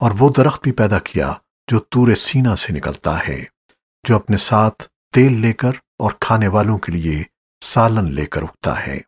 اور وہ درخت بھی پیدا کیا جو تور سینا سے نکلتا ہے، جو اپنے ساتھ تیل لے کر اور کھانے والوں کے لیے سالن لے کر اگتا ہے۔